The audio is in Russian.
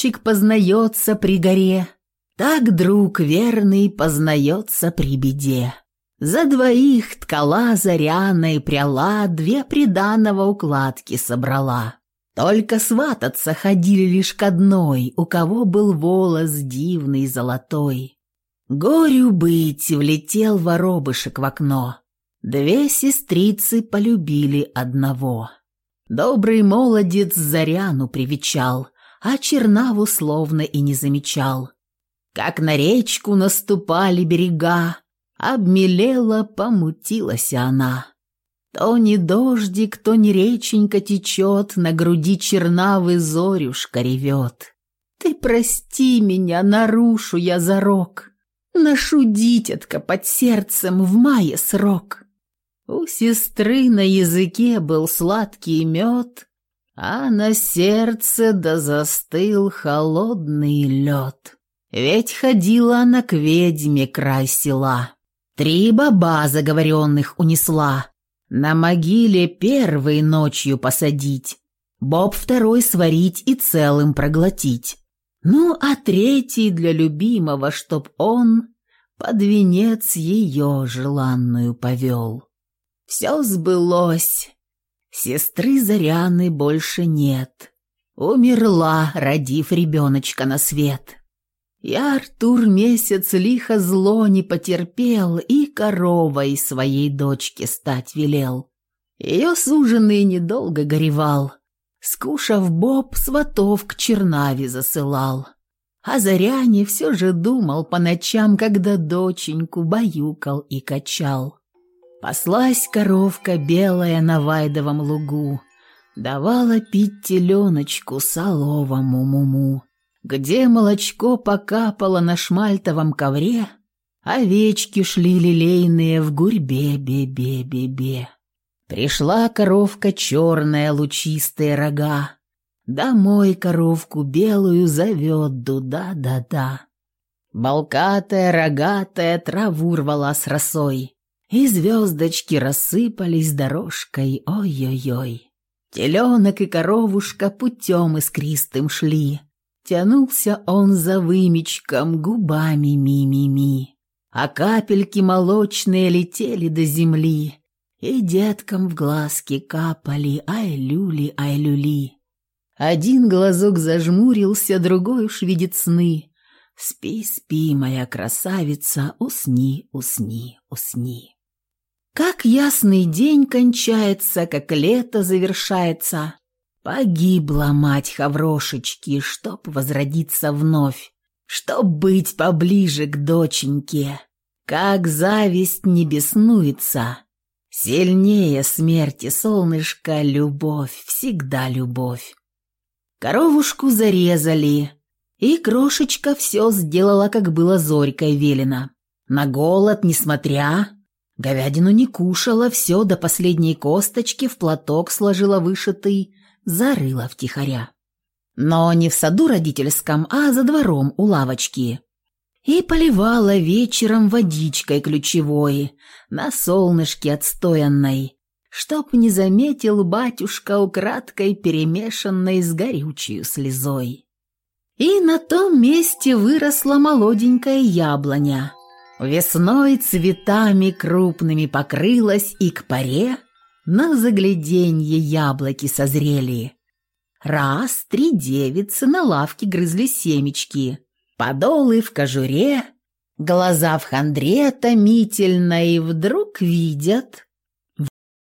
Чик познается при горе, так друг верный познается при беде. За двоих ткала заряна и пряла, две приданого укладки собрала. Только свататься ходили лишь к одной, у кого был волос дивный золотой. Горю быть, влетел воробышек в окно. Две сестрицы полюбили одного. Добрый молодец Заряну привечал, а Чернаву словно и не замечал. Как на речку наступали берега, обмелела, помутилась она. То не дождик, то не реченька течет, на груди чернавы зорюшка ревет. Ты прости меня, нарушу я зарок, Ношу дитятка под сердцем в мае срок. У сестры на языке был сладкий мед, А на сердце да застыл холодный лед. Ведь ходила она к ведьме край села. Три баба заговоренных унесла. На могиле первой ночью посадить, Боб второй сварить и целым проглотить. Ну, а третий для любимого, чтоб он под венец ее желанную повел. Все сбылось. Сестры Заряны больше нет. Умерла, родив ребеночка на свет. И Артур месяц лихо зло не потерпел и коровой своей дочке стать велел. Ее суженый недолго горевал. Скушав боб, сватов к Чернаве засылал. А Заряне все же думал по ночам, когда доченьку баюкал и качал. Паслась коровка белая на Вайдовом лугу, давала пить теленочку соловому муму. Где молочко покапало на шмальтовом ковре, Овечки шли лилейные в гурьбе бе-бе-бе-бе. Пришла коровка черная, лучистые рога, Домой коровку белую зовет дуда-да-да. Болкатая, рогатая траву рвала с росой, И звездочки рассыпались дорожкой, ой-ой-ой. Теленок и коровушка путем искристым шли, Тянулся он за вымечком губами ми-ми-ми, А капельки молочные летели до земли, И деткам в глазки капали ай-люли, ай-люли. Один глазок зажмурился, другой уж видит сны. Спи, спи, моя красавица, усни, усни, усни. Как ясный день кончается, как лето завершается, Погибла мать Хаврошечки, чтоб возродиться вновь, Чтоб быть поближе к доченьке. Как зависть не беснуется, Сильнее смерти, солнышко, любовь, всегда любовь. Коровушку зарезали, и крошечка все сделала, как было Зорькой велено. На голод, несмотря, говядину не кушала, все до последней косточки в платок сложила вышитый, зарыла втихаря. Но не в саду родительском, а за двором у лавочки. И поливала вечером водичкой ключевой, на солнышке отстоянной, чтоб не заметил батюшка украдкой перемешанной с горючей слезой. И на том месте выросла молоденькая яблоня. Весной цветами крупными покрылась и к паре на загляденье яблоки созрели. Раз три девицы на лавке грызли семечки, подолы в кожуре, глаза в хандре томительной, вдруг видят,